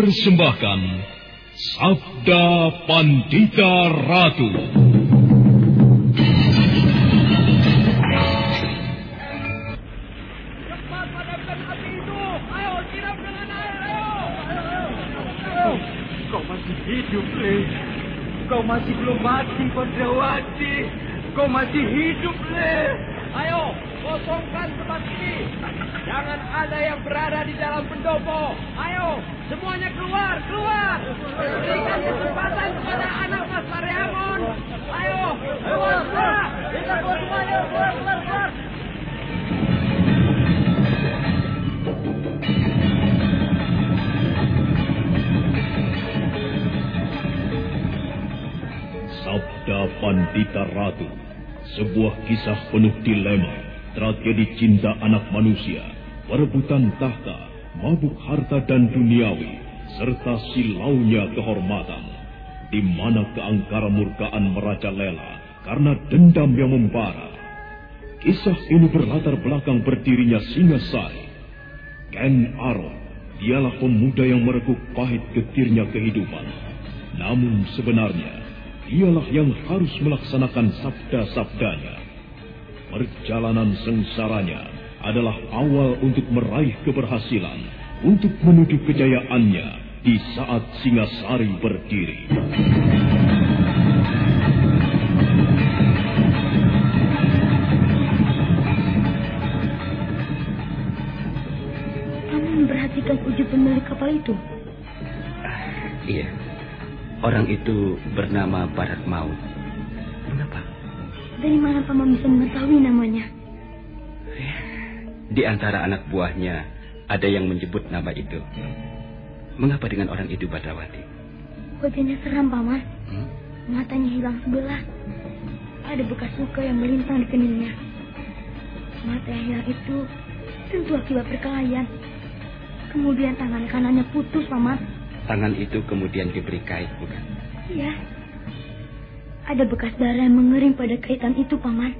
Mempersembahkan Sabda Pandita Ratu. Kau masih hidup, masih belum mati, Pandrawati. Kau masih hidup, Le. Ayo, kosongkan tempat ini. Jangan ada yang berada di dalam pendopo. Ayo, semuanya keluar, keluar. Berikan kesempatan kepada anak Mas Mariamon. Ayo, keluar, keluar. Kita keluar semuanya, keluar, keluar, keluar. Sabda Pandita Ratu, sebuah kisah penuh dilema, tragedi cinta anak manusia, perebutan tahta, mabuk harta dan duniawi, serta silaunya kehormatan, di mana keangkara murkaan merajalela karena dendam yang membara. Kisah ini berlatar belakang berdirinya Singasari. Ken Arok, dialah pemuda yang merekuk pahit getirnya kehidupan. Namun sebenarnya, dialah yang harus melaksanakan sabda-sabdanya. Perjalanan sengsaranya adalah awal untuk meraih keberhasilan, untuk menuju kejayaannya di saat Singasari berdiri. Kamu memperhatikan wujud pemilik kapal itu? Iya. Orang itu bernama Barat Maut. Mengapa? Dari mana paman bisa mengetahui namanya? Di antara anak buahnya ada yang menyebut nama itu. Mengapa dengan orang itu Badrawati? Wajahnya seram, paman. Hmm? Matanya hilang sebelah. Ada bekas luka yang melintang di keningnya. Mata yang hilang itu tentu akibat perkelahian. Kemudian tangan kanannya putus, paman. Tangan itu kemudian diberi kait, bukan? Iya. Ada bekas darah yang mengering pada kaitan itu, paman.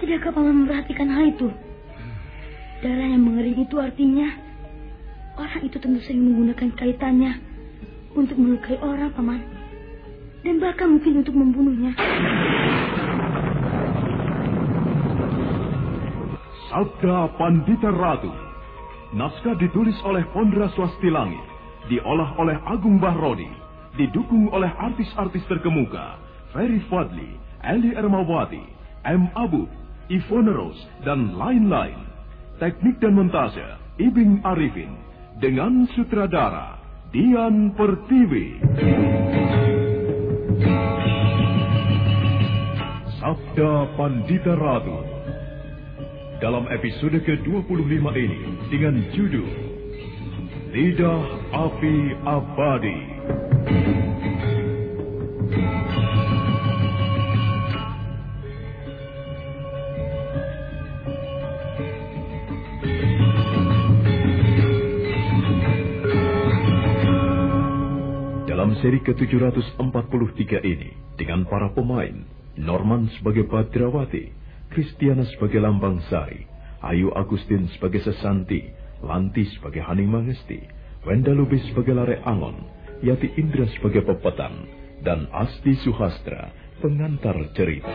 Tidakkah paman memperhatikan hal itu? Darah yang mengering itu artinya orang itu tentu sering menggunakan kaitannya untuk melukai orang, paman. Dan bahkan mungkin untuk membunuhnya. Sabda Pandita Ratu. Naskah ditulis oleh Pondra Swasti Langit, diolah oleh Agung Bahrodi, didukung oleh artis-artis terkemuka, Ferry Fadli, Eli Ermawati, M. Abu, Ivone Rose, dan lain-lain. Teknik dan montase, Ibing Arifin, dengan sutradara, Dian Pertiwi. Sabda Pandita Ratu dalam episode ke-25 ini dengan judul Lidah Api Abadi. Dalam seri ke-743 ini, dengan para pemain, Norman sebagai Badrawati, Kristiana sebagai Lambang Sari, Ayu Agustin sebagai Sesanti, Lanti sebagai Haning Mangesti, Wenda Lubis sebagai Lare Angon, Yati Indra sebagai Pepetan, dan Asti Suhastra, pengantar cerita.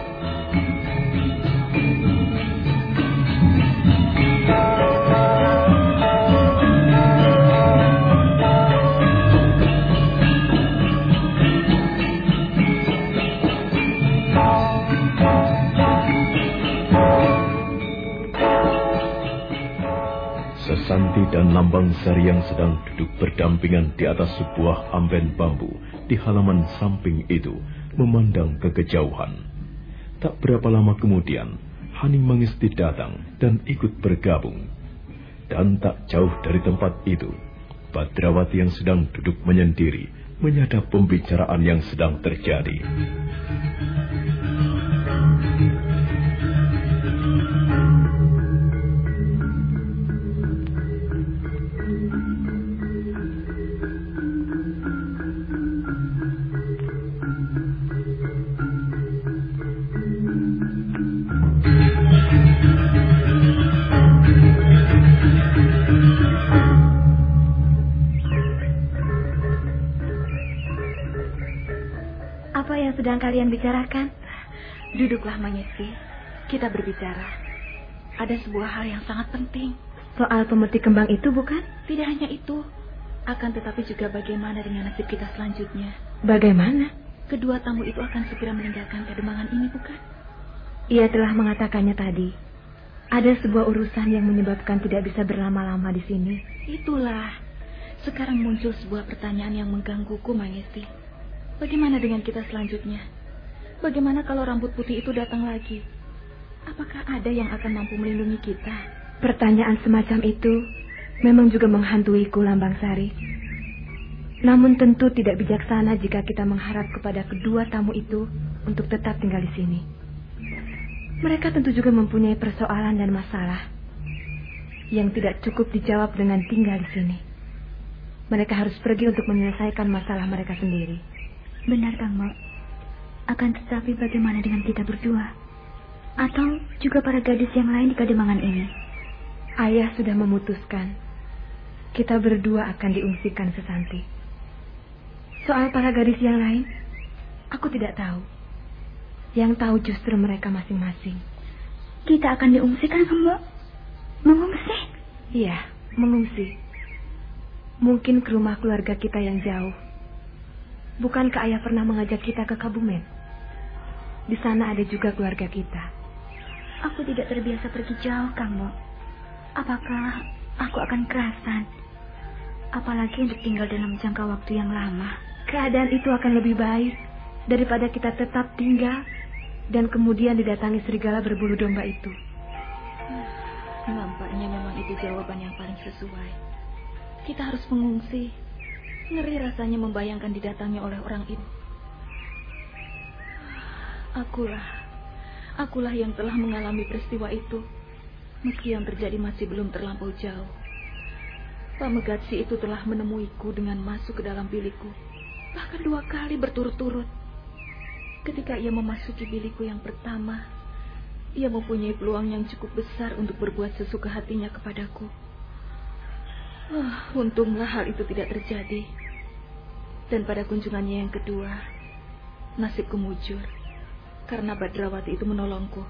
Dan Lambang Sari yang sedang duduk berdampingan di atas sebuah amben bambu di halaman samping itu memandang ke kejauhan. Tak berapa lama kemudian, Haning Mangisti datang dan ikut bergabung. Dan tak jauh dari tempat itu, Badrawati yang sedang duduk menyendiri menyadap pembicaraan yang sedang terjadi. Sedang kalian bicarakan? Duduklah, Manyesi. Kita berbicara. Ada sebuah hal yang sangat penting. Soal pemeti kembang itu bukan? Tidak hanya itu. Akan tetapi juga bagaimana dengan nasib kita selanjutnya. Bagaimana? Kedua tamu itu akan segera meninggalkan kademangan ini, bukan? Ia telah mengatakannya tadi. Ada sebuah urusan yang menyebabkan tidak bisa berlama-lama di sini. Itulah. Sekarang muncul sebuah pertanyaan yang menggangguku, Mangesti. Bagaimana dengan kita selanjutnya? Bagaimana kalau rambut putih itu datang lagi? Apakah ada yang akan mampu melindungi kita? Pertanyaan semacam itu memang juga menghantuiku, Lambang Sari. Namun tentu tidak bijaksana jika kita mengharap kepada kedua tamu itu untuk tetap tinggal di sini. Mereka tentu juga mempunyai persoalan dan masalah yang tidak cukup dijawab dengan tinggal di sini. Mereka harus pergi untuk menyelesaikan masalah mereka sendiri. Benar, Kang Mo. Akan tetapi bagaimana dengan kita berdua? Atau juga para gadis yang lain di kademangan ini? Ayah sudah memutuskan. Kita berdua akan diungsikan sesanti. Soal para gadis yang lain, aku tidak tahu. Yang tahu justru mereka masing-masing. Kita akan diungsikan, Mbak? Mengungsi? Iya, mengungsi. Mungkin ke rumah keluarga kita yang jauh. Bukankah ayah pernah mengajak kita ke Kabumen? Di sana ada juga keluarga kita. Aku tidak terbiasa pergi jauh, Kang Mo. Apakah aku akan kerasan? Apalagi untuk tinggal dalam jangka waktu yang lama. Keadaan itu akan lebih baik daripada kita tetap tinggal dan kemudian didatangi serigala berbulu domba itu. Nampaknya memang itu jawaban yang paling sesuai. Kita harus mengungsi. Ngeri rasanya membayangkan didatangi oleh orang itu. Akulah, akulah yang telah mengalami peristiwa itu. Meski yang terjadi masih belum terlampau jauh. Pak Megatsi itu telah menemuiku dengan masuk ke dalam bilikku. Bahkan dua kali berturut-turut. Ketika ia memasuki bilikku yang pertama, ia mempunyai peluang yang cukup besar untuk berbuat sesuka hatinya kepadaku. Oh, untunglah hal itu tidak terjadi. Dan pada kunjungannya yang kedua, nasibku mujur. Karena Badrawati itu menolongku.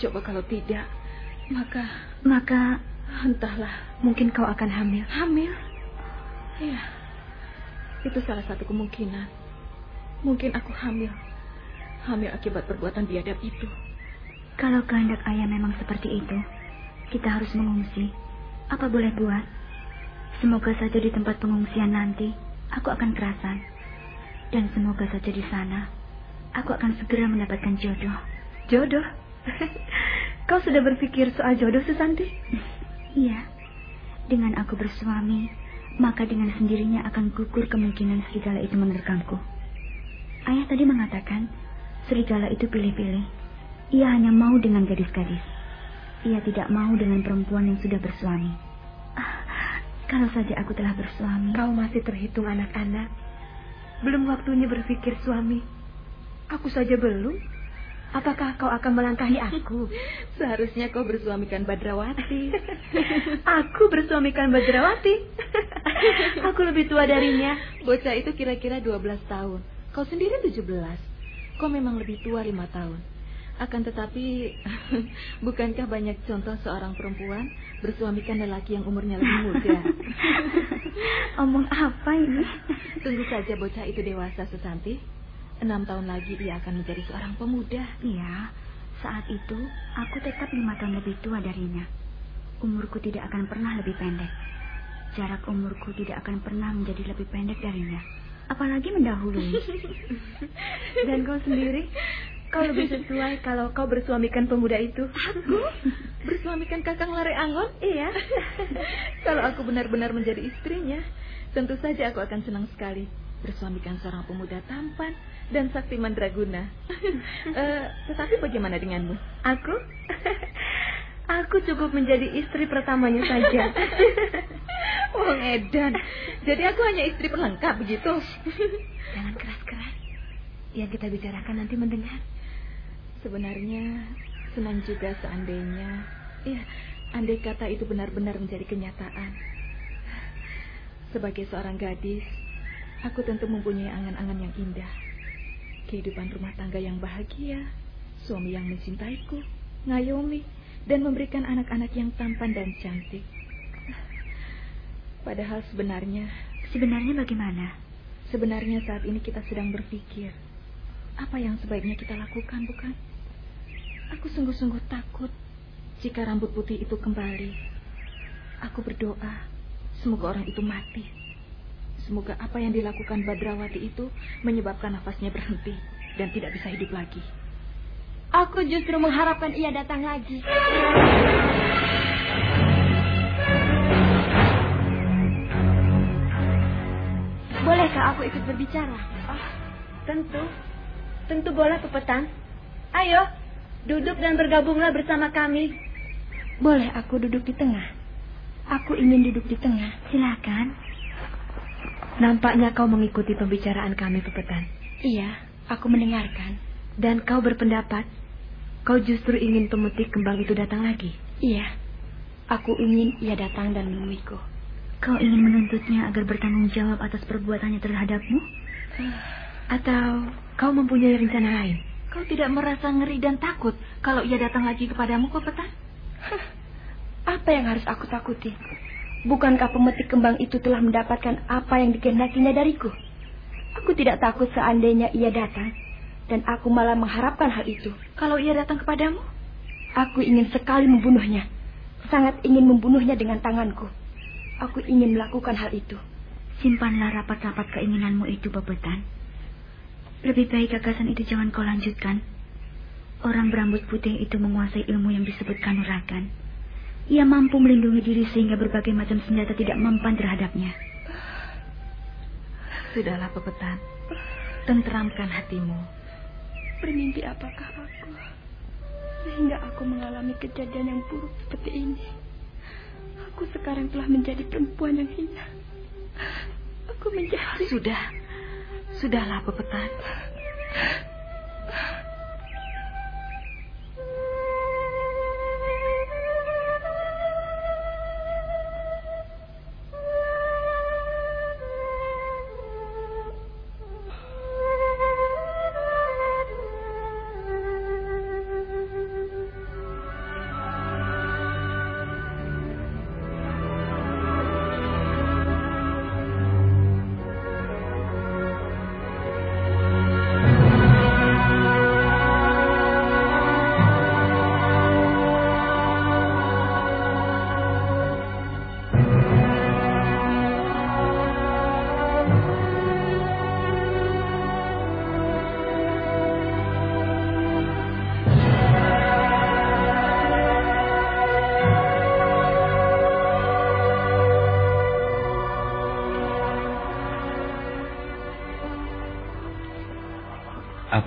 Coba kalau tidak, maka... Maka... Entahlah. Mungkin kau akan hamil. Hamil? Iya. Itu salah satu kemungkinan. Mungkin aku hamil. Hamil akibat perbuatan biadab itu. Kalau kehendak ayah memang seperti itu, kita harus mengungsi. Apa boleh buat? Semoga saja di tempat pengungsian nanti, aku akan kerasan. Dan semoga saja di sana, aku akan segera mendapatkan jodoh. Jodoh? Kau sudah berpikir soal jodoh, Susanti? Iya. Dengan aku bersuami, maka dengan sendirinya akan gugur kemungkinan serigala itu menerkamku. Ayah tadi mengatakan, serigala itu pilih-pilih. Ia hanya mau dengan gadis-gadis. Ia tidak mau dengan perempuan yang sudah bersuami. Ah, kalau saja aku telah bersuami. Kau masih terhitung anak-anak. Belum waktunya berpikir suami. Aku saja belum. Apakah kau akan melangkahi aku? Seharusnya kau bersuamikan Badrawati. aku bersuamikan Badrawati. aku lebih tua darinya. Bocah itu kira-kira 12 tahun. Kau sendiri 17. Kau memang lebih tua 5 tahun. Akan tetapi, bukankah banyak contoh seorang perempuan bersuamikan lelaki yang umurnya lebih muda? Omong apa ini? Tunggu saja bocah itu dewasa, Susanti. Enam tahun lagi ia akan menjadi seorang pemuda. Iya, saat itu aku tetap lima tahun lebih tua darinya. Umurku tidak akan pernah lebih pendek. Jarak umurku tidak akan pernah menjadi lebih pendek darinya. Apalagi mendahului. Dan kau sendiri? Kau lebih sesuai kalau kau bersuamikan pemuda itu. Aku? Bersuamikan Kakang Lare Angon? Iya. kalau aku benar-benar menjadi istrinya, tentu saja aku akan senang sekali bersuamikan seorang pemuda tampan dan sakti mandraguna. uh, tetapi bagaimana denganmu? Aku? Aku cukup menjadi istri pertamanya saja. Wong Edan. Jadi aku hanya istri pelengkap begitu. Jangan keras-keras. Yang kita bicarakan nanti mendengar. Sebenarnya senang juga seandainya, ya, andai kata itu benar-benar menjadi kenyataan. Sebagai seorang gadis, aku tentu mempunyai angan-angan yang indah. kehidupan rumah tangga yang bahagia, suami yang mencintaiku, ngayomi, dan memberikan anak-anak yang tampan dan cantik. Padahal sebenarnya... Sebenarnya bagaimana? Sebenarnya saat ini kita sedang berpikir, apa yang sebaiknya kita lakukan, bukan? Aku sungguh-sungguh takut jika rambut putih itu kembali. Aku berdoa, semoga orang itu mati. Semoga apa yang dilakukan Badrawati itu menyebabkan nafasnya berhenti dan tidak bisa hidup lagi. Aku justru mengharapkan ia datang lagi. Bolehkah aku ikut berbicara? Oh, tentu. Tentu boleh, Pepetan. Ayo, duduk dan bergabunglah bersama kami. Boleh aku duduk di tengah? Aku ingin duduk di tengah. Silakan. Nampaknya kau mengikuti pembicaraan kami, Pepetan. Iya, aku mendengarkan. Dan kau berpendapat kau justru ingin pemetik kembang itu datang lagi? Iya, aku ingin ia datang dan menemuiku. Kau ingin menuntutnya agar bertanggung jawab atas perbuatannya terhadapmu? Atau kau mempunyai rencana lain? Kau tidak merasa ngeri dan takut kalau ia datang lagi kepadamu, Pepetan? Apa yang harus aku takuti? Bukankah pemetik kembang itu telah mendapatkan apa yang dikehendakinya dariku? Aku tidak takut seandainya ia datang, dan aku malah mengharapkan hal itu. Kalau ia datang kepadamu? Aku ingin sekali membunuhnya. Sangat ingin membunuhnya dengan tanganku. Aku ingin melakukan hal itu. Simpanlah rapat-rapat keinginanmu itu, Babetan. Lebih baik gagasan itu jangan kau lanjutkan. Orang berambut putih itu menguasai ilmu yang disebut kanuragan. Ia mampu melindungi diri sehingga berbagai macam senjata tidak mempan terhadapnya. Sudahlah, Pepetan. Tenteramkan hatimu. Bermimpi apakah aku? Sehingga aku mengalami kejadian yang buruk seperti ini. Aku sekarang telah menjadi perempuan yang hina. Aku menjadi... Sudah. Sudahlah, Pepetan.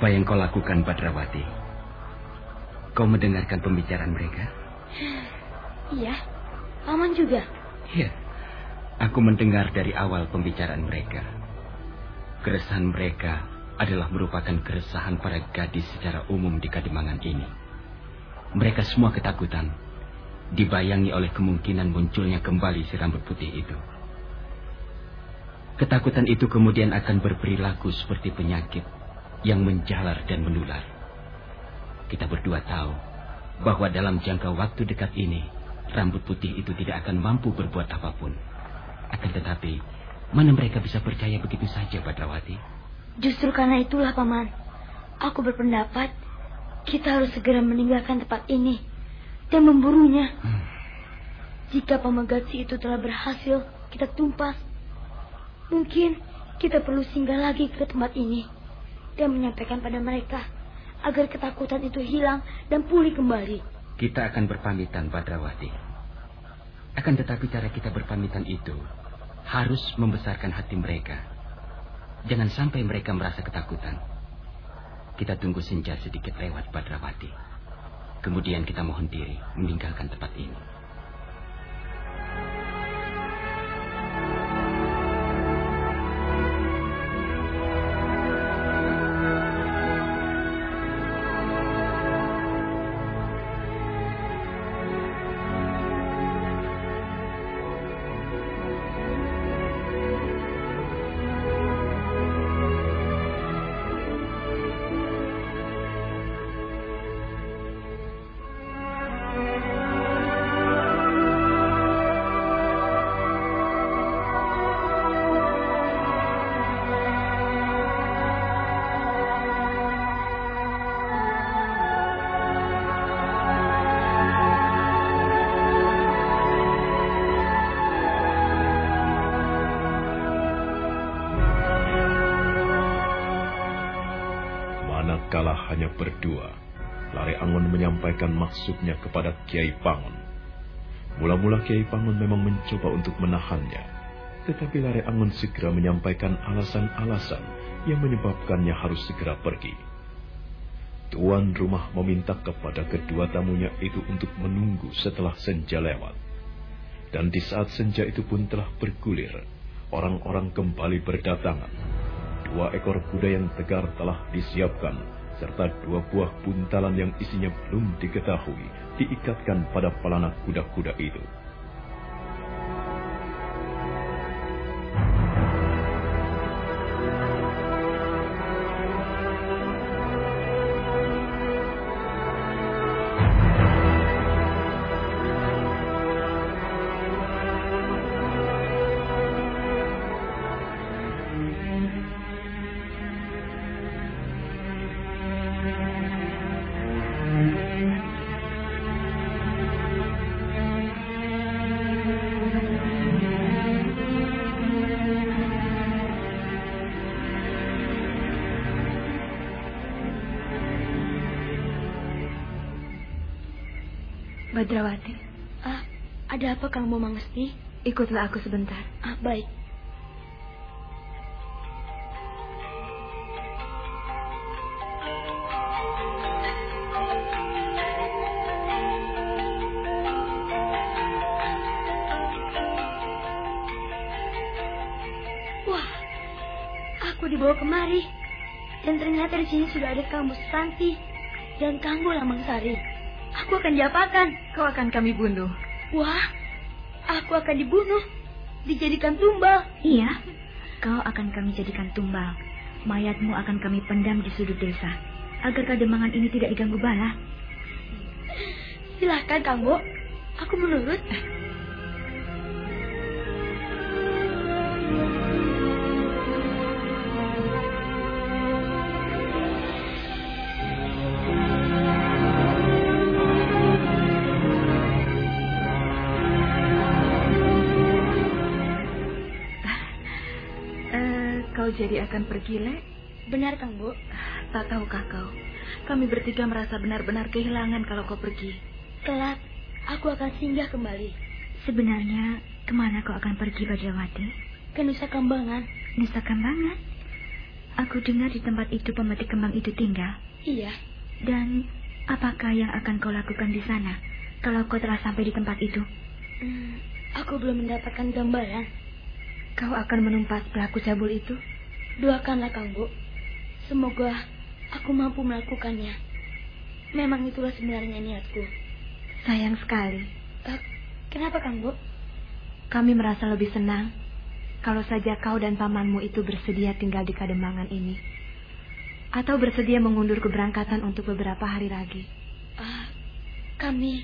Apa yang kau lakukan, Badrawati? Kau mendengarkan pembicaraan mereka? Iya, Paman juga. Iya, aku mendengar dari awal pembicaraan mereka. Keresahan mereka adalah merupakan keresahan para gadis secara umum di Kadimangan ini. Mereka semua ketakutan, dibayangi oleh kemungkinan munculnya kembali si rambut putih itu. Ketakutan itu kemudian akan berperilaku seperti penyakit yang menjalar dan menular. Kita berdua tahu bahwa dalam jangka waktu dekat ini, rambut putih itu tidak akan mampu berbuat apa pun. Akan tetapi, mana mereka bisa percaya begitu saja, Badrawati? Justru karena itulah, Paman. Aku berpendapat kita harus segera meninggalkan tempat ini dan memburunya. Hmm. Jika pemegatsi itu telah berhasil kita tumpas, mungkin kita perlu singgah lagi ke tempat ini dan menyampaikan pada mereka agar ketakutan itu hilang dan pulih kembali. Kita akan berpamitan, Badrawati. Akan tetapi cara kita berpamitan itu harus membesarkan hati mereka. Jangan sampai mereka merasa ketakutan. Kita tunggu senja sedikit lewat Badrawati. Kemudian kita mohon diri meninggalkan tempat ini. Kiai Pangon. Mula-mula Kiai Pangon memang mencoba untuk menahannya, tetapi Lare Angon segera menyampaikan alasan-alasan yang menyebabkannya harus segera pergi. Tuan rumah meminta kepada kedua tamunya itu untuk menunggu setelah senja lewat. Dan di saat senja itu pun telah bergulir, orang-orang kembali berdatangan. Dua ekor kuda yang tegar telah disiapkan, serta dua buah buntalan yang isinya belum diketahui diikatkan pada pelana kuda-kuda itu. Kang Mangesti? Ikutlah aku sebentar. Ah, baik. Wah, aku dibawa kemari. Dan ternyata di sini sudah ada Kang Santi dan Kang Lamang Sari. Aku akan diapakan? Kau akan kami bunuh. Wah, aku akan dibunuh. Dijadikan tumbal. Iya, kau akan kami jadikan tumbal. Mayatmu akan kami pendam di sudut desa. Agar kademangan ini tidak diganggu bala. Silahkan, Kang Bo. Aku menurut. Jadi akan pergi, Le? Benar, Kang Bo. Tak tahukah kau? Kami bertiga merasa benar-benar kehilangan kalau kau pergi. Kelak, aku akan singgah kembali. Sebenarnya, ke mana kau akan pergi, Badrawati? Ke Nusa Kambangan. Nusa Kambangan? Aku dengar di tempat itu pemetik kembang itu tinggal. Iya, Dan apakah yang akan kau lakukan di sana kalau kau telah sampai di tempat itu? hmm, aku belum mendapatkan gambaran. Kau akan menumpas pelaku cabul itu? Doakanlah, Kang Bo. Semoga aku mampu melakukannya. Memang itulah sebenarnya niatku. Sayang sekali. Eh, kenapa, Kang Bo? Kami merasa lebih senang kalau saja kau dan pamanmu itu bersedia tinggal di Kademangan ini. Atau bersedia mengundur keberangkatan untuk beberapa hari lagi. Ah, kami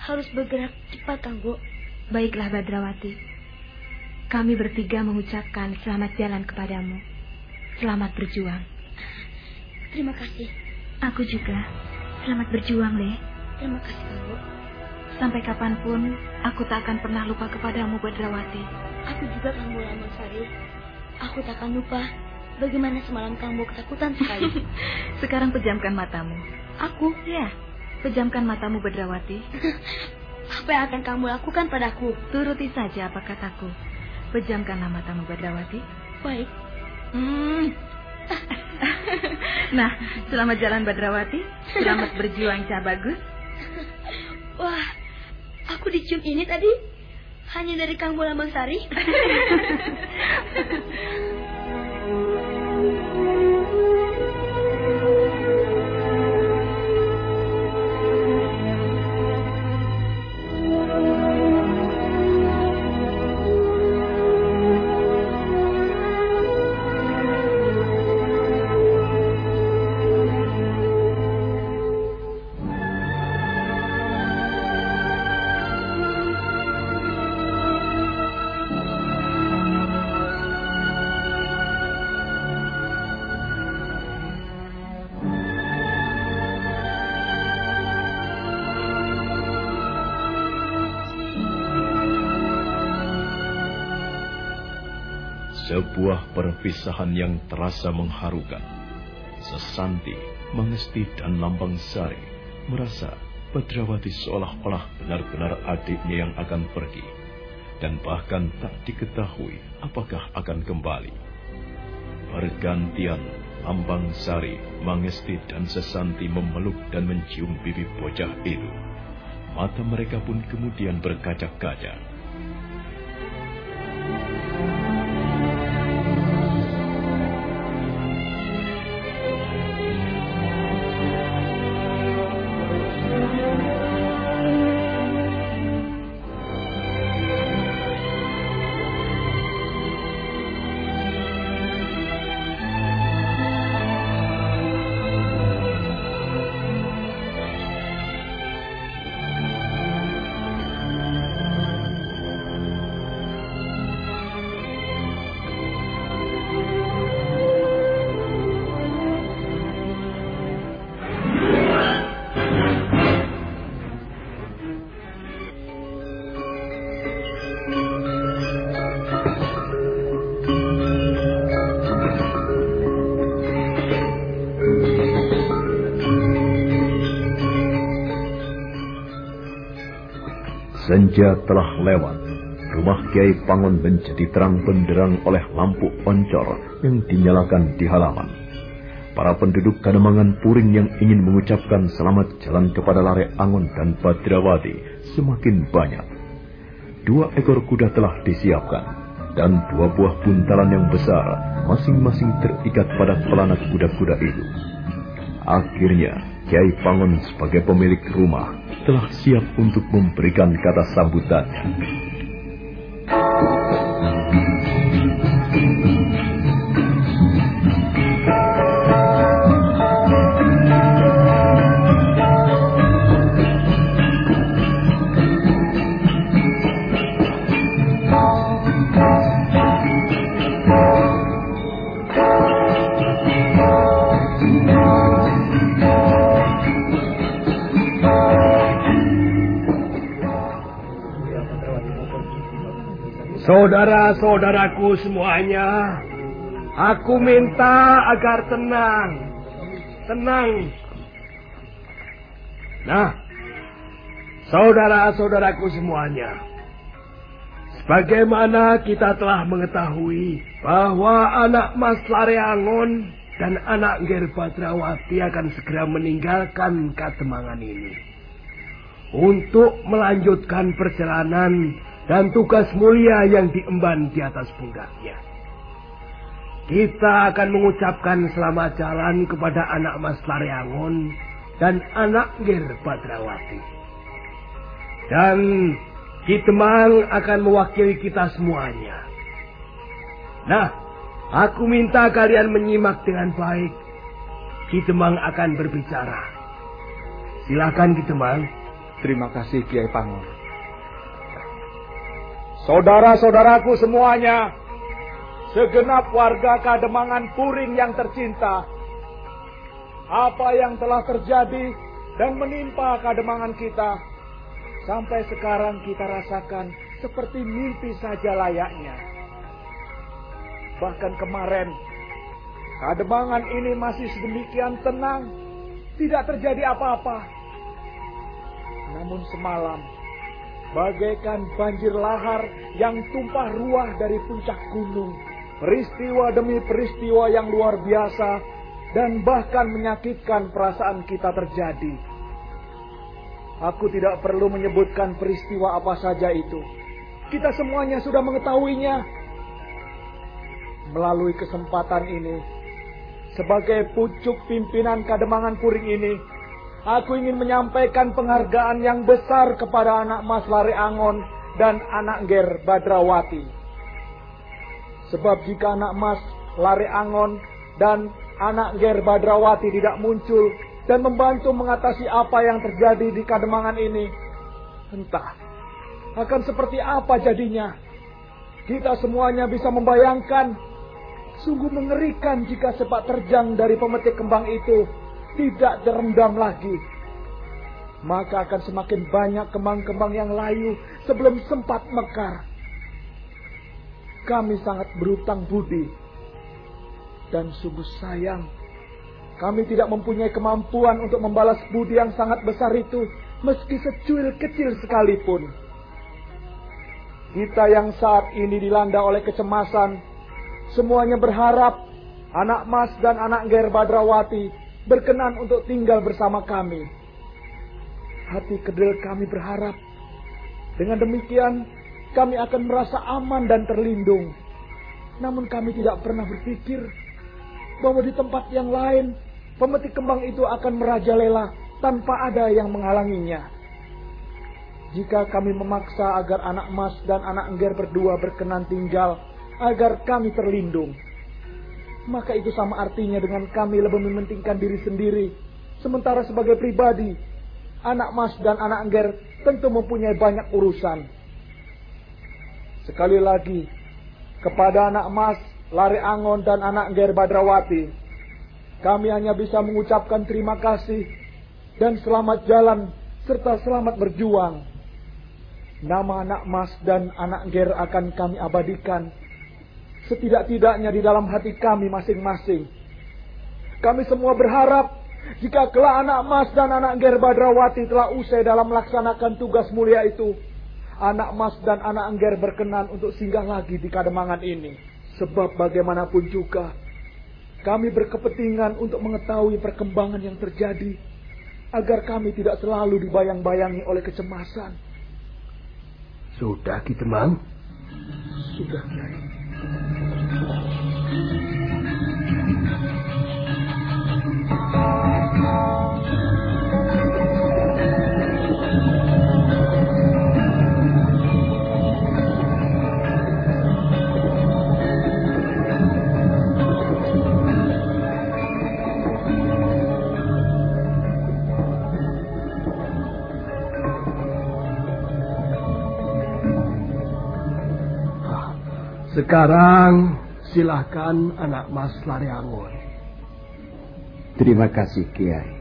harus bergerak cepat, Kang Bo. Baiklah Badrawati. Kami bertiga mengucapkan selamat jalan kepadamu. Selamat berjuang. Terima kasih. Aku juga. Selamat berjuang, Le. Terima kasih, Bo. Sampai kapan pun, aku tak akan pernah lupa kepadamu, Badrawati. Aku juga Kang Bo Lamang Sari. Aku tak akan lupa bagaimana semalam Bo ketakutan sekali. Sekarang pejamkan matamu. aku, Ya, pejamkan matamu, Badrawati. apa yang akan kamu lakukan padaku? Turuti saja apa kataku. Pejamkanlah matamu, Badrawati. Baik, Hmm. nah, selamat jalan Badrawati. Selamat berjuang, Cah Bagus. Wah, aku dicium ini tadi hanya dari Kang Bo Lamang Sebuah perpisahan yang terasa mengharukan. Sesanti, Mangesti, dan Lambang Sari merasa Badrawati seolah-olah benar-benar adiknya yang akan pergi, dan bahkan tak diketahui apakah akan kembali. Bergantian, Lambang Sari, Mangesti, dan Sesanti memeluk dan mencium bibir bocah itu. Mata mereka pun kemudian berkaca-kaca Senja telah lewat. Rumah Kiai Pangon menjadi terang benderang oleh lampu oncor yang dinyalakan di halaman. Para penduduk Kademangan Puring yang ingin mengucapkan selamat jalan kepada Lare Angon dan Badrawati semakin banyak. Dua ekor kuda telah disiapkan, dan dua buah buntalan yang besar masing-masing terikat pada pelana kuda-kuda itu. Akhirnya, Kiai Pangon sebagai pemilik rumah telah siap untuk memberikan kata sambutannya. Saudara-saudaraku semuanya, aku minta agar tenang. Tenang. Nah, saudara-saudaraku semuanya, sebagaimana kita telah mengetahui bahwa anak Mas Lareangon dan anak Ger Badrawati akan segera meninggalkan Kademangan ini untuk melanjutkan perjalanan dan tugas mulia yang diemban di atas punggaknya. Kita akan mengucapkan selamat jalan kepada anak Mas Laryangon dan anak Gir Badrawati. Dan Kitemang akan mewakili kita semuanya. Nah, aku minta kalian menyimak dengan baik. Kitemang akan berbicara. Silakan Kitemang. Terima kasih Kiai Pangur. Saudara-saudaraku semuanya, segenap warga Kademangan Puring yang tercinta, apa yang telah terjadi dan menimpa Kademangan kita, sampai sekarang kita rasakan seperti mimpi saja layaknya. Bahkan kemarin, Kademangan ini masih sedemikian tenang, tidak terjadi apa-apa. Namun semalam, bagaikan banjir lahar yang tumpah ruah dari puncak gunung. Peristiwa demi peristiwa yang luar biasa dan bahkan menyakitkan perasaan kita terjadi. Aku tidak perlu menyebutkan peristiwa apa saja itu. Kita semuanya sudah mengetahuinya. Melalui kesempatan ini, sebagai pucuk pimpinan Kademangan Puring ini, Aku ingin menyampaikan penghargaan yang besar kepada anak Mas Lari Angon dan anak Ger Badrawati. Sebab jika anak Mas Lari Angon dan anak Ger Badrawati tidak muncul dan membantu mengatasi apa yang terjadi di Kademangan ini, entah akan seperti apa jadinya. Kita semuanya bisa membayangkan sungguh mengerikan jika sepak terjang dari pemetik kembang itu tidak terendam lagi, maka akan semakin banyak kembang-kembang yang layu sebelum sempat mekar. Kami sangat berutang budi dan sungguh sayang Kami tidak mempunyai kemampuan untuk membalas budi yang sangat besar itu, meski secuil kecil sekalipun. Kita yang saat ini dilanda oleh kecemasan, semuanya berharap anak Mas dan anak Ger Badrawati berkenan untuk tinggal bersama kami. Hati kedel kami berharap, dengan demikian kami akan merasa aman dan terlindung. Namun kami tidak pernah berpikir bahwa di tempat yang lain pemetik kembang itu akan merajalela tanpa ada yang menghalanginya. Jika kami memaksa agar anak Mas dan anak Engger berdua berkenan tinggal, agar kami terlindung, maka itu sama artinya dengan kami lebih mementingkan diri sendiri. Sementara sebagai pribadi, anak Mas dan anak Engger tentu mempunyai banyak urusan. Sekali lagi, kepada anak Mas, Lari Angon dan anak Engger Badrawati, kami hanya bisa mengucapkan terima kasih dan selamat jalan serta selamat berjuang. Nama anak Mas dan anak Ger akan kami abadikan setidak-tidaknya di dalam hati kami masing-masing. Kami semua berharap jika kelak anak Mas dan anak Ger Badrawati telah usai dalam melaksanakan tugas mulia itu, anak Mas dan anak Engger berkenan untuk singgah lagi di kademangan ini. Sebab bagaimanapun juga, kami berkepentingan untuk mengetahui perkembangan yang terjadi agar kami tidak selalu dibayang-bayangi oleh kecemasan. Sudah, Ki Demang? Sudah, Kiai. Thank you. Sekarang silahkan anak Mas Lariangun. Terima kasih Kiai.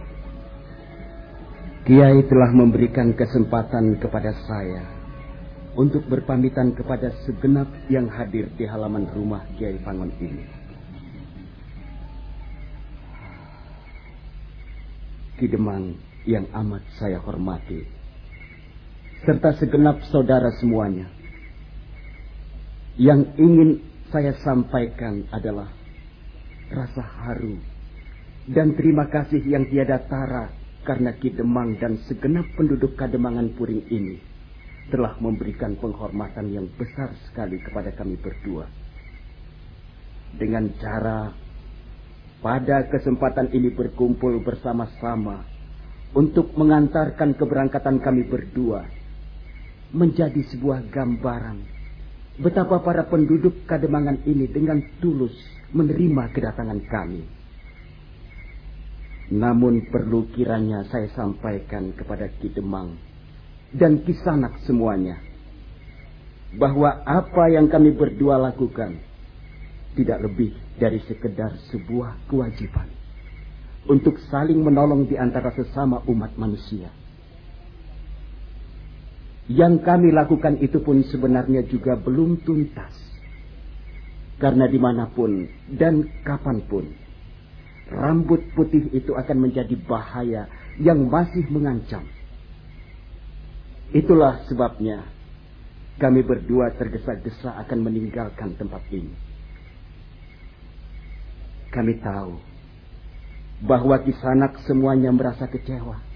Kiai telah memberikan kesempatan kepada saya untuk berpamitan kepada segenap yang hadir di halaman rumah Kiai Pangon ini. Kidemang yang amat saya hormati, serta segenap saudara semuanya yang ingin saya sampaikan adalah rasa haru dan terima kasih yang tiada tara karena Ki Demang dan segenap penduduk Kademangan Puring ini telah memberikan penghormatan yang besar sekali kepada kami berdua. Dengan cara pada kesempatan ini berkumpul bersama-sama untuk mengantarkan keberangkatan kami berdua menjadi sebuah gambaran betapa para penduduk Kademangan ini dengan tulus menerima kedatangan kami. Namun perlu kiranya saya sampaikan kepada Ki Demang dan Kisanak semuanya bahwa apa yang kami berdua lakukan tidak lebih dari sekedar sebuah kewajiban untuk saling menolong di antara sesama umat manusia. Yang kami lakukan itu pun sebenarnya juga belum tuntas. Karena di mana pun dan kapan pun, rambut putih itu akan menjadi bahaya yang masih mengancam. Itulah sebabnya kami berdua tergesa-gesa akan meninggalkan tempat ini. Kami tahu bahwa kisanak semuanya merasa kecewa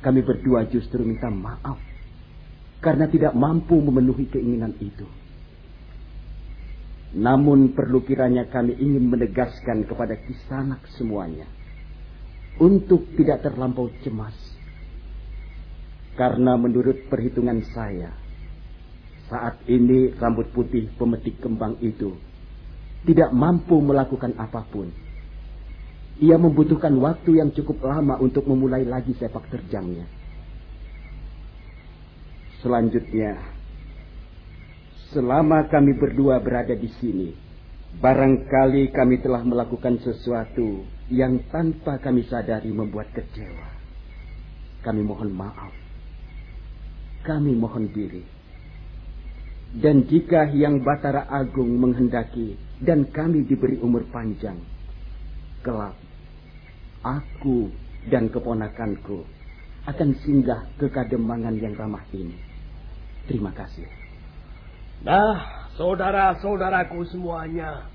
kami berdua justru minta maaf karena tidak mampu memenuhi keinginan itu. Namun perlu kiranya kami ingin menegaskan kepada kisanak semuanya untuk tidak terlampau cemas. Karena menurut perhitungan saya, saat ini rambut putih pemetik kembang itu tidak mampu melakukan apa pun ia membutuhkan waktu yang cukup lama untuk memulai lagi sepak terjangnya. Selanjutnya, selama kami berdua berada di sini, barangkali kami telah melakukan sesuatu yang tanpa kami sadari membuat kecewa. Kami mohon maaf. Kami mohon diri. Dan jika yang Batara Agung menghendaki dan kami diberi umur panjang, kelak aku dan keponakanku akan singgah ke kademangan yang ramah ini. Terima kasih. Nah, saudara-saudaraku semuanya,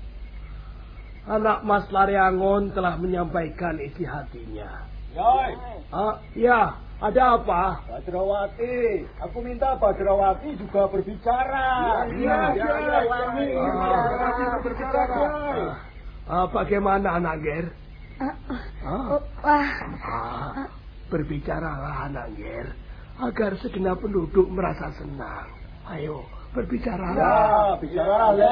anak Mas Lariangon telah menyampaikan isi hatinya. Yoi. Ah, ya, ada apa? Badrawati, aku minta Badrawati juga berbicara. Iya, iya. Badrawati berbicara. Ah, bagaimana anak Ah, Ah, wah, ah, berbicaralah anak Ger, agar segenap penduduk merasa senang. Ayo, berbicaralah. Ya, bicaralah, Le.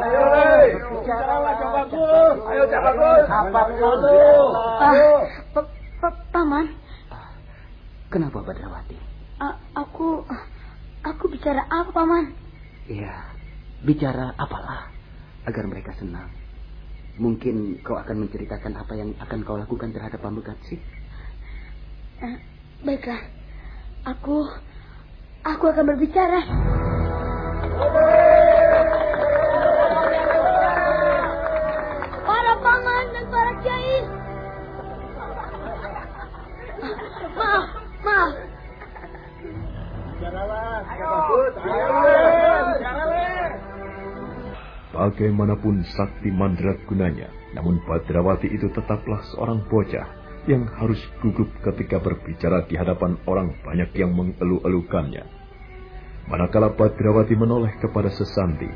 Ayo, Le. Bicaralah, Cak Bagus. Ayo, Cak Bagus. Apa ah, pa- paman, Kenapa Badrawati? aku, aku bicara apa paman? Ya, bicara apalah agar mereka senang. Mungkin kau akan menceritakan apa yang akan kau lakukan terhadap Pambegatsi. Eh, baiklah, aku, aku akan berbicara. Para paman dan para kiai. Maaf, maaf. Bicaralah. Ayo. Bagaimanapun sakti mandragunanya, namun Badrawati itu tetaplah seorang bocah yang harus gugup ketika berbicara di hadapan orang banyak yang mengeluh-elukannya. Manakala Badrawati menoleh kepada Sesanti,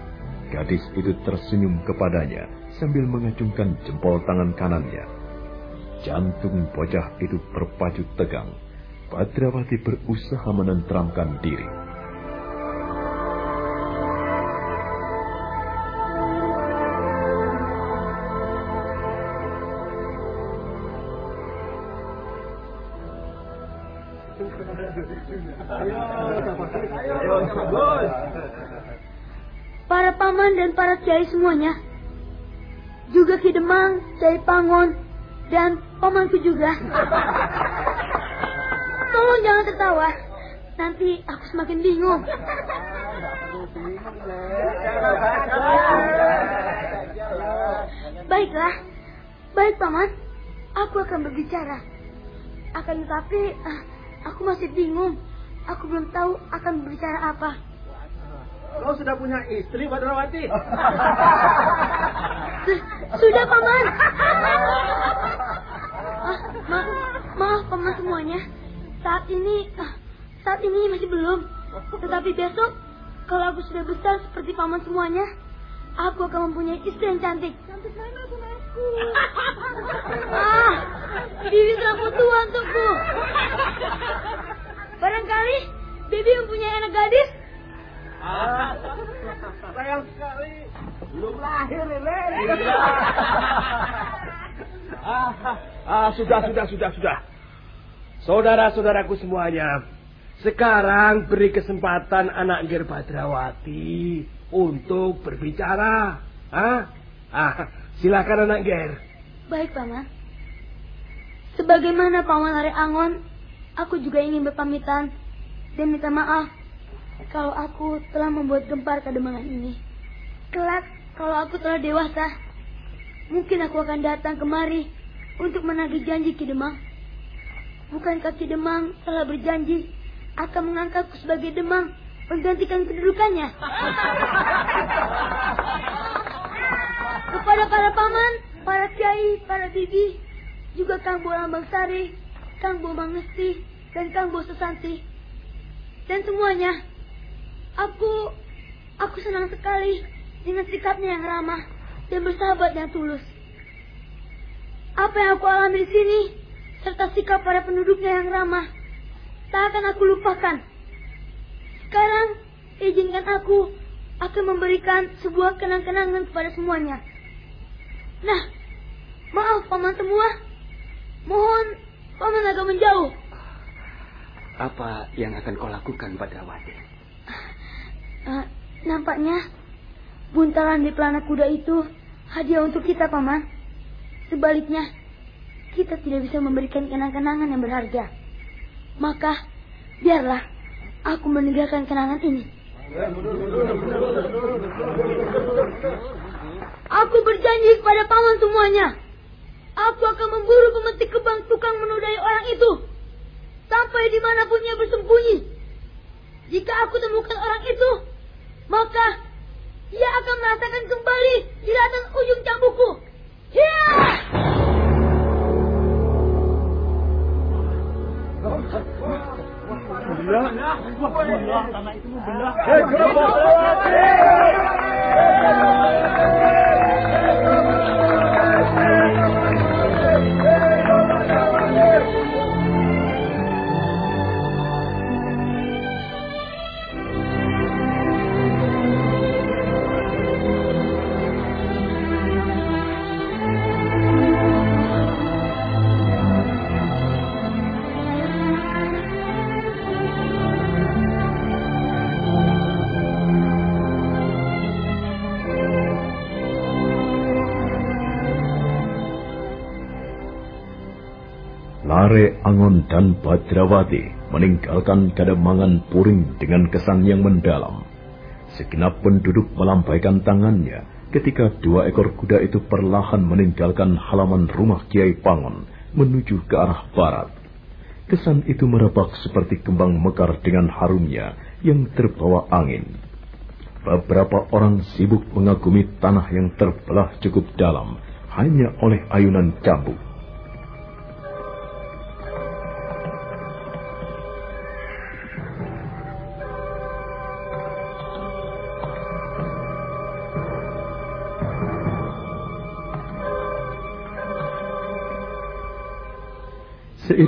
gadis itu tersenyum kepadanya sambil mengacungkan jempol tangan kanannya. Jantung bocah itu berpacu tegang. Badrawati berusaha menenteramkan diri. Kiai semuanya. Juga Ki Demang, Kiai Pangon, dan pamanku juga. Tolong jangan tertawa. Nanti aku semakin bingung. Baiklah. Baik, Paman. Aku akan berbicara. Akan tetapi, ah, aku masih bingung. Aku belum tahu akan berbicara apa. Kau sudah punya istri, Badrawati? Su- Sudah, Paman. Ah, ma maaf, Paman semuanya. Saat ini, ah, saat ini masih belum. Tetapi besok, kalau aku sudah besar seperti Paman semuanya, aku akan mempunyai istri yang cantik. Cantik mana tunanku? ah, Bibi terlalu tua untukku. Barangkali Bibi mempunyai anak gadis. Ah, sayang sekali. Belum lahir, Le. Ah, ah, sudah, sudah, sudah, sudah. Saudara-saudaraku semuanya, sekarang beri kesempatan anak Ger Badrawati untuk berbicara. Ah, ah, silakan anak Ger. Baik, Paman. Sebagaimana Paman Lare Angon, aku juga ingin berpamitan dan minta maaf kalau aku telah membuat gempar kademangan ini. Kelak, kalau aku telah dewasa, mungkin aku akan datang kemari untuk menagih janji Ki Demang. Bukankah Ki Demang telah berjanji akan mengangkatku sebagai Demang menggantikan kedudukannya? Kepada para paman, para kiai, para bibi, juga Kang Bo Lambang Sari, Kang Bo Mangesti, dan Kang Bo Susanti. Dan semuanya, aku, aku senang sekali dengan sikapnya yang ramah dan bersahabat yang tulus. Apa yang aku alami di sini, serta sikap para penduduknya yang ramah, tak akan aku lupakan. Sekarang, izinkan aku akan memberikan sebuah kenang-kenangan kepada semuanya. Nah, maaf paman semua. Mohon paman agak menjauh. Apa yang akan kau lakukan Badrawati? Eh, nampaknya buntalan di pelana kuda itu hadiah untuk kita paman. Sebaliknya, kita tidak bisa memberikan kenang-kenangan yang berharga. Maka, biarlah aku meninggalkan kenangan ini. Aku berjanji kepada paman semuanya. akan memburu pemetik kebang tukang menodai orang itu. Sampai di mana pun ia bersembunyi. Jika aku temukan orang itu, maka ia akan merasakan kembali jeratan ujung cambukku. Ya! Dan Badrawati meninggalkan kademangan puring dengan kesan yang mendalam. Segenap penduduk melambaikan tangannya ketika dua ekor kuda itu perlahan meninggalkan halaman rumah Kiai Pangon menuju ke arah barat. Kesan itu merebak seperti kembang mekar dengan harumnya yang terbawa angin. Beberapa orang sibuk mengagumi tanah yang terbelah cukup dalam hanya oleh ayunan cambuk.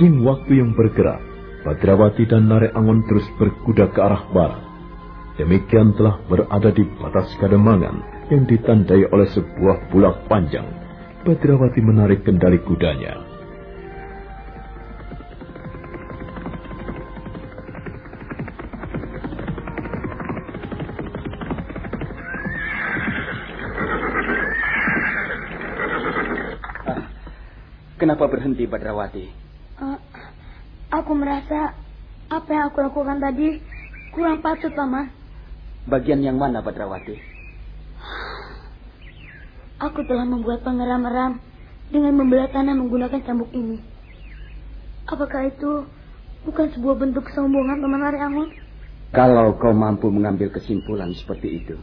Seiring waktu yang bergerak, Badrawati dan Nare Angon terus berkuda ke arah barat. Demikian telah berada di batas kademangan yang ditandai oleh sebuah bulak panjang. Badrawati menarik kendali kudanya. Kenapa berhenti Badrawati? Aku merasa apa yang aku lakukan tadi kurang patut, Paman. Bagian yang mana Badrawati? Aku telah membuat pengeram-eram dengan membelah tanah menggunakan cambuk ini. Apakah itu bukan sebuah bentuk kesombongan, Paman Lari Angon? Kalau kau mampu mengambil kesimpulan seperti itu,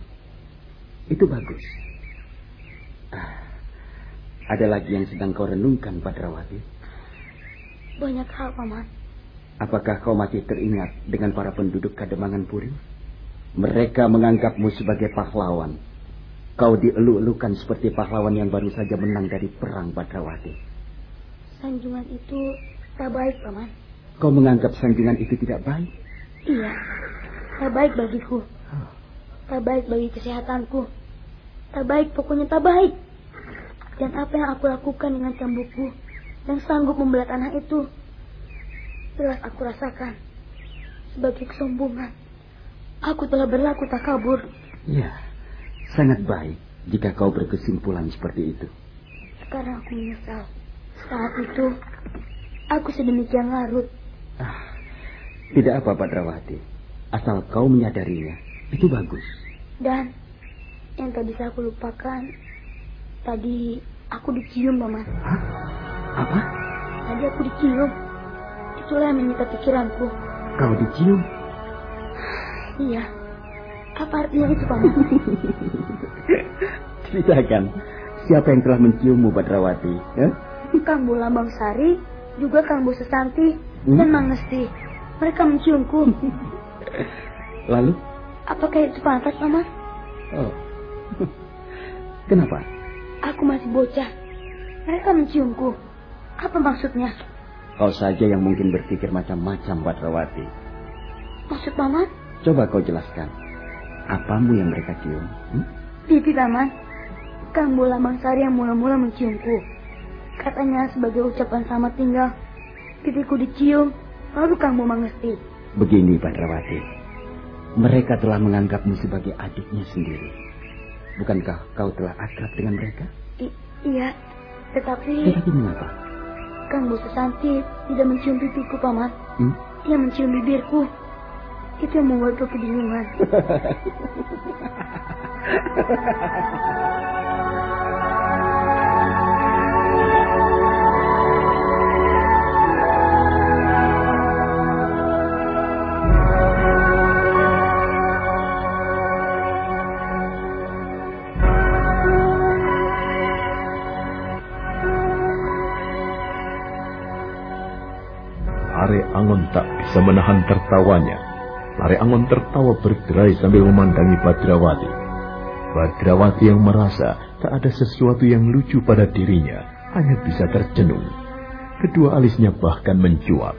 itu bagus. Ah, ada lagi yang sedang kau renungkan, Badrawati? Banyak hal, Paman. Apakah kau masih teringat dengan para penduduk Kademangan Puri? Mereka menganggapmu sebagai pahlawan. Kau dielu-elukan seperti pahlawan yang baru saja menang dari perang Badrawati. Sanjungan itu tak baik, Paman. Kau menganggap sanjungan itu tidak baik? Iya, tak baik bagiku. Tak baik bagi kesehatanku. Tak baik, pokoknya tak baik. Dan apa yang aku lakukan dengan cambukku yang sanggup membelah tanah itu jelas aku rasakan sebagai kesombongan. Aku telah berlaku tak kabur. Ya, sangat baik jika kau berkesimpulan seperti itu. Sekarang aku menyesal. Saat itu, aku sedemikian larut. Ah, tidak apa, Padrawati. Asal kau menyadarinya, itu bagus. Dan yang tak bisa aku lupakan, tadi aku dicium, Mama. Hah? Apa? Tadi aku dicium. Itulah yang menyita pikiranku. Kau dicium? Iya. Apa artinya itu, Paman? Ceritakan, siapa yang telah menciummu, Badrawati? Eh? Kang Bulambang Sari, juga Kang Bu Sesanti, hmm? dan Mang Ngesti. Mereka menciumku. Lalu? Apakah itu pantas, Paman? Oh. Kenapa? Aku masih bocah. Mereka menciumku. Apa maksudnya? Kau saja yang mungkin berpikir macam-macam, Badrawati. Maksud Paman? Coba kau jelaskan. Apamu yang mereka cium? Hmm? Pipi, Paman. Kang Bola Bangsari yang mula-mula menciumku. Katanya sebagai ucapan selamat tinggal. Pipiku dicium, lalu Kang Bola mengesti. Begini, Badrawati. Mereka telah menganggapmu sebagai adiknya sendiri. Bukankah kau telah akrab dengan mereka? I iya, tetapi... Tetapi mengapa? Kang Bu Sesanti tidak mencium pipiku, Paman. Hmm? Ia mencium bibirku. Itu yang membuatku kebingungan. bisa menahan tertawanya. Lare Angon tertawa bergerai sambil memandangi Badrawati. Badrawati yang merasa tak ada sesuatu yang lucu pada dirinya, hanya bisa tercenung. Kedua alisnya bahkan mencuat.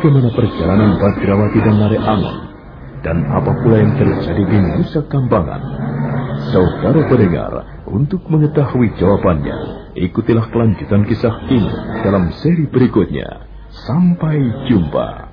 Bagaimana perjalanan Badrawati dan Lare Angon, dan apa pula yang terjadi di Nusa Kambangan. Saudara pendengar, untuk mengetahui jawabannya, ikutilah kelanjutan kisah ini dalam seri berikutnya. Sampai jumpa.